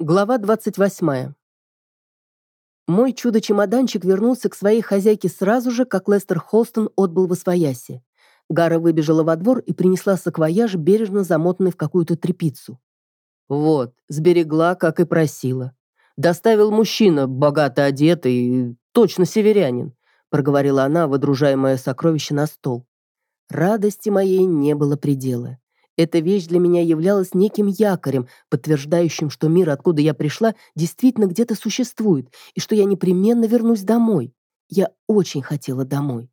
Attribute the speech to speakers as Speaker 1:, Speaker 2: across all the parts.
Speaker 1: Глава 28. Мой чудо-чемоданчик вернулся к своей хозяйке сразу же, как Лестер Холстон отбыл в освояси. Гара выбежала во двор и принесла саквояж, бережно замотанный в какую-то тряпицу. «Вот, сберегла, как и просила. Доставил мужчина, богато одетый, точно северянин», проговорила она, водружая мое сокровище на стол. Радости моей не было предела. Эта вещь для меня являлась неким якорем, подтверждающим, что мир, откуда я пришла, действительно где-то существует, и что я непременно вернусь домой. Я очень хотела домой.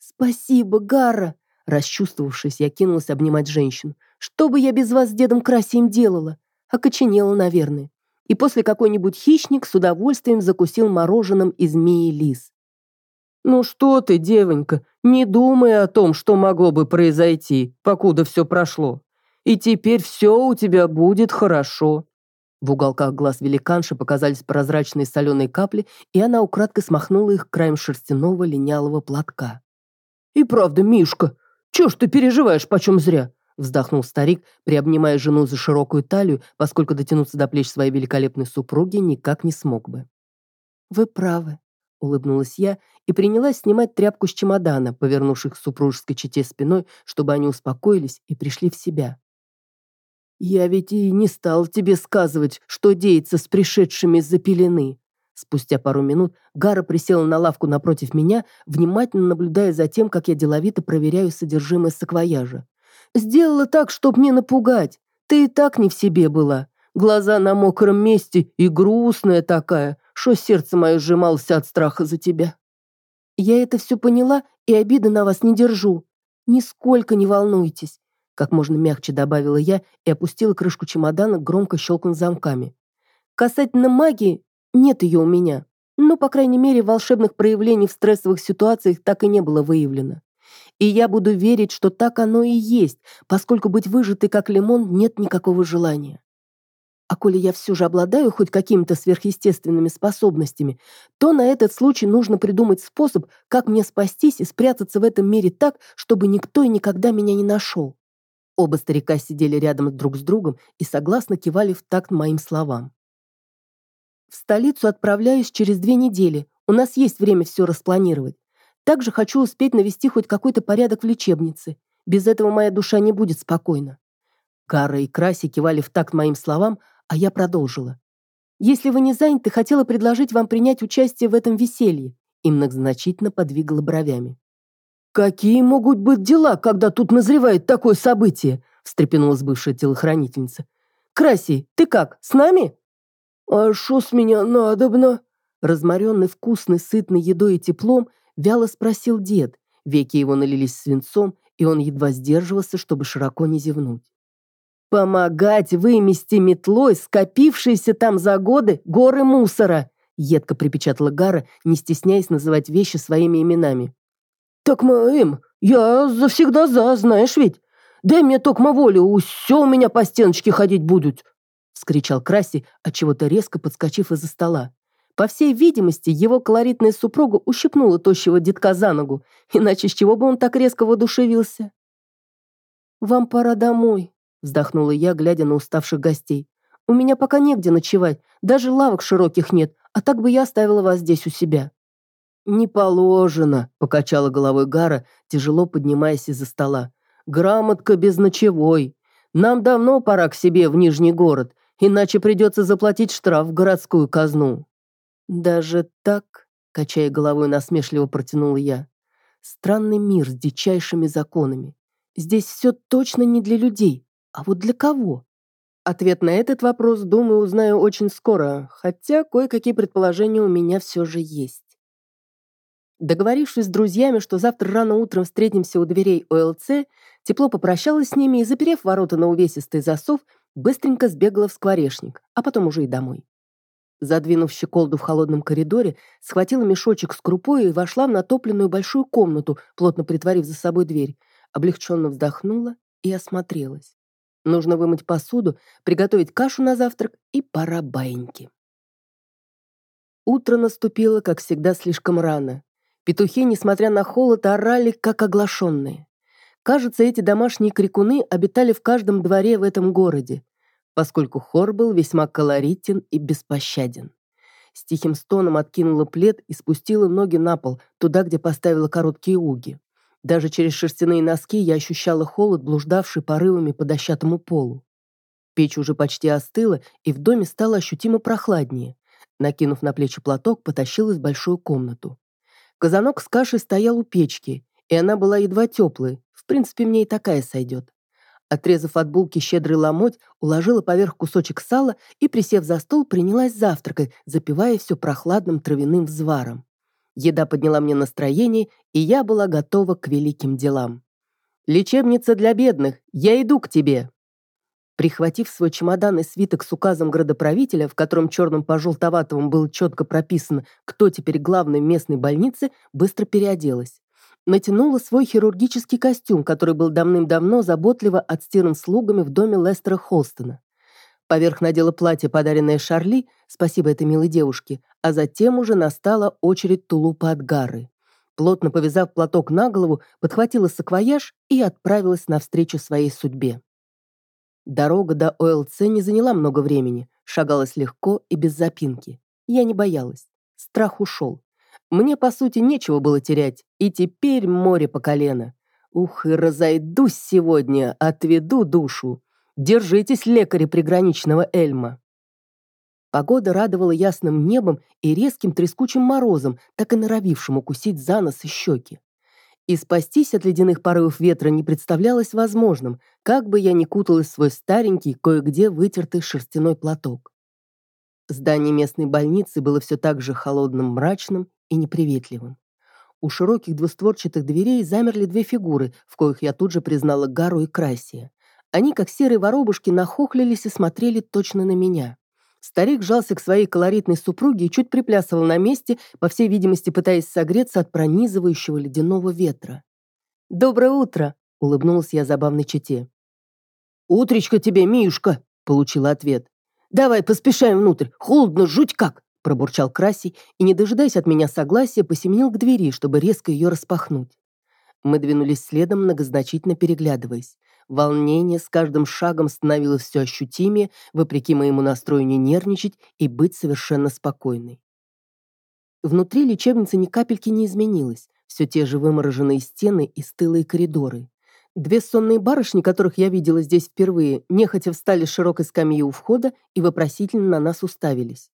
Speaker 1: «Спасибо, Гара!» Расчувствовавшись, я кинулась обнимать женщину. «Что бы я без вас с дедом Красием делала?» Окоченела, наверное. И после какой-нибудь хищник с удовольствием закусил мороженым из змеи лис. «Ну что ты, девонька, не думай о том, что могло бы произойти, покуда все прошло. И теперь все у тебя будет хорошо». В уголках глаз великанши показались прозрачные соленые капли, и она украдкой смахнула их краем шерстяного линялого платка. «И правда, Мишка, чё ж ты переживаешь почем зря?» вздохнул старик, приобнимая жену за широкую талию, поскольку дотянуться до плеч своей великолепной супруги никак не смог бы. «Вы правы», улыбнулась я и принялась снимать тряпку с чемодана, повернувших к супружеской чете спиной, чтобы они успокоились и пришли в себя. «Я ведь и не стал тебе сказывать, что деется с пришедшими из-за пелены». Спустя пару минут Гара присела на лавку напротив меня, внимательно наблюдая за тем, как я деловито проверяю содержимое саквояжа. «Сделала так, чтоб не напугать. Ты и так не в себе была. Глаза на мокром месте и грустная такая что сердце мое сжималось от страха за тебя. Я это все поняла и обиды на вас не держу. Нисколько не волнуйтесь, как можно мягче добавила я и опустила крышку чемодана, громко щелкнув замками. Касательно магии, нет ее у меня. Но, по крайней мере, волшебных проявлений в стрессовых ситуациях так и не было выявлено. И я буду верить, что так оно и есть, поскольку быть выжатой как лимон нет никакого желания. А коли я все же обладаю хоть какими-то сверхъестественными способностями, то на этот случай нужно придумать способ, как мне спастись и спрятаться в этом мире так, чтобы никто и никогда меня не нашел. Оба старика сидели рядом друг с другом и согласно кивали в такт моим словам. В столицу отправляюсь через две недели. У нас есть время все распланировать. Также хочу успеть навести хоть какой-то порядок в лечебнице. Без этого моя душа не будет спокойна. Кара и Краси кивали в такт моим словам, а я продолжила. «Если вы не заняты, хотела предложить вам принять участие в этом веселье». И многозначительно подвигала бровями. «Какие могут быть дела, когда тут назревает такое событие?» встрепенулась бывшая телохранительница. «Краси, ты как, с нами?» «А шо с меня надобно?» Разморенный вкусной, сытной едой и теплом, вяло спросил дед. Веки его налились свинцом, и он едва сдерживался, чтобы широко не зевнуть. «Помогать вымести метлой скопившиеся там за годы горы мусора», едко припечатала Гара, не стесняясь называть вещи своими именами. «Так, Эм, я завсегда за, знаешь ведь. Дай мне токмо волю, все у меня по стеночке ходить будут», вскричал Краси, отчего-то резко подскочив из-за стола. По всей видимости, его колоритная супруга ущипнула тощего детка за ногу, иначе с чего бы он так резко воодушевился? «Вам пора домой», Вздохнула я, глядя на уставших гостей. «У меня пока негде ночевать, даже лавок широких нет, а так бы я оставила вас здесь у себя». «Не положено», — покачала головой Гара, тяжело поднимаясь из-за стола. «Грамотка без ночевой. Нам давно пора к себе в Нижний город, иначе придется заплатить штраф в городскую казну». «Даже так?» — качая головой насмешливо протянула я. «Странный мир с дичайшими законами. Здесь все точно не для людей. А вот для кого? Ответ на этот вопрос, думаю, узнаю очень скоро, хотя кое-какие предположения у меня все же есть. Договорившись с друзьями, что завтра рано утром встретимся у дверей ОЛЦ, тепло попрощалась с ними и, заперев ворота на увесистый засов, быстренько сбегала в скворечник, а потом уже и домой. Задвинув щеколду в холодном коридоре, схватила мешочек с крупой и вошла в натопленную большую комнату, плотно притворив за собой дверь, облегченно вздохнула и осмотрелась. Нужно вымыть посуду, приготовить кашу на завтрак и пора баиньки. Утро наступило, как всегда, слишком рано. Петухи, несмотря на холод, орали, как оглашенные. Кажется, эти домашние крикуны обитали в каждом дворе в этом городе. поскольку хор был весьма колоритен и беспощаден. С тихим стоном откинула плед и спустила ноги на пол, туда, где поставила короткие уги. Даже через шерстяные носки я ощущала холод, блуждавший порывами по дощатому полу. Печь уже почти остыла, и в доме стало ощутимо прохладнее. Накинув на плечи платок, потащилась в большую комнату. Казанок с кашей стоял у печки, и она была едва теплой. В принципе, мне и такая сойдет. Отрезав от булки щедрый ломоть, уложила поверх кусочек сала и, присев за стол, принялась завтракать, запивая все прохладным травяным взваром. Еда подняла мне настроение, и я была готова к великим делам. «Лечебница для бедных, я иду к тебе!» Прихватив свой чемодан и свиток с указом градоправителя, в котором черным по желтоватому было четко прописано, кто теперь главный в местной больнице, быстро переоделась. Натянула свой хирургический костюм, который был давным-давно заботливо отстиран слугами в доме Лестера Холстона. Поверх надела платье, подаренное Шарли, спасибо этой милой девушке, а затем уже настала очередь тулупа от Гары. Плотно повязав платок на голову, подхватила саквояж и отправилась навстречу своей судьбе. Дорога до ОЛЦ не заняла много времени, шагалась легко и без запинки. Я не боялась. Страх ушел. Мне, по сути, нечего было терять, и теперь море по колено. Ух, и разойдусь сегодня, отведу душу. Держитесь, лекари приграничного Эльма. Погода радовала ясным небом и резким трескучим морозом, так и норовившим укусить за нос и щеки. И спастись от ледяных порывов ветра не представлялось возможным, как бы я ни куталась в свой старенький, кое-где вытертый шерстяной платок. Здание местной больницы было все так же холодным, мрачным и неприветливым. У широких двустворчатых дверей замерли две фигуры, в коих я тут же признала Гару и Красия. Они, как серые воробушки, нахохлились и смотрели точно на меня. Старик жался к своей колоритной супруге и чуть приплясывал на месте, по всей видимости, пытаясь согреться от пронизывающего ледяного ветра. «Доброе утро!» — улыбнулась я забавной чете. «Утречка тебе, Миюшка!» — получила ответ. «Давай поспешаем внутрь, холодно, жуть как!» — пробурчал Красий и, не дожидаясь от меня согласия, посеменил к двери, чтобы резко ее распахнуть. Мы двинулись следом, многозначительно переглядываясь. Волнение с каждым шагом становилось все ощутимее, вопреки моему настрою не нервничать и быть совершенно спокойной. Внутри лечебницы ни капельки не изменилось. Все те же вымороженные стены и стылые коридоры. Две сонные барышни, которых я видела здесь впервые, нехотя встали с широкой скамьи у входа и вопросительно на нас уставились.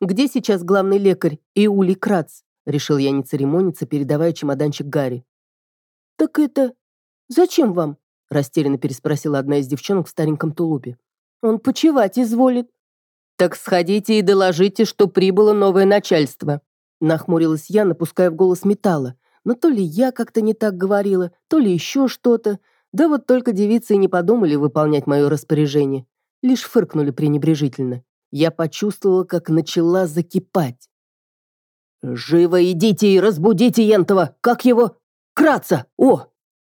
Speaker 1: «Где сейчас главный лекарь Иули Крац?» Решил я не церемониться, передавая чемоданчик Гарри. «Так это... Зачем вам?» Растерянно переспросила одна из девчонок в стареньком тулупе. «Он почевать изволит». «Так сходите и доложите, что прибыло новое начальство», нахмурилась я, напуская в голос металла. Но то ли я как-то не так говорила, то ли еще что-то. Да вот только девицы и не подумали выполнять мое распоряжение. Лишь фыркнули пренебрежительно. Я почувствовала, как начала закипать. «Живо идите и разбудите Ентова! Как его? Краца! О,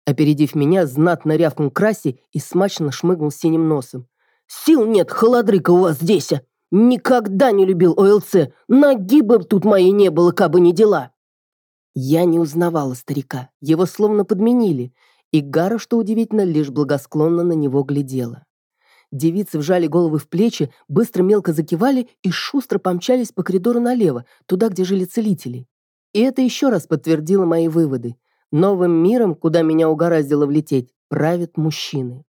Speaker 1: Опередив меня, знатно рявкнул Краси и смачно шмыгнул синим носом. «Сил нет, холодрыка у вас здесь! А! Никогда не любил ОЛЦ! Ноги бы тут моей не было, кабы не дела!» Я не узнавала старика, его словно подменили, и Гара, что удивительно, лишь благосклонно на него глядела. Девицы вжали головы в плечи, быстро мелко закивали и шустро помчались по коридору налево, туда, где жили целители. И это еще раз подтвердило мои выводы. Новым миром, куда меня угораздило влететь, правят мужчины.